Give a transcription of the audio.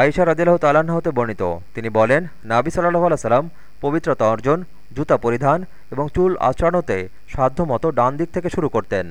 আয়েশা রাজিল্লাহ তাল্লাহ্ন হতে বর্ণিত। তিনি বলেন, নাবি সাল্লাহ আলাইসাল্লাম পবিত্রতা অর্জন, জুতা পরিধান এবং চুল আচড়ানোতে সাধ্যমতো ডান দিক থেকে শুরু করতেন।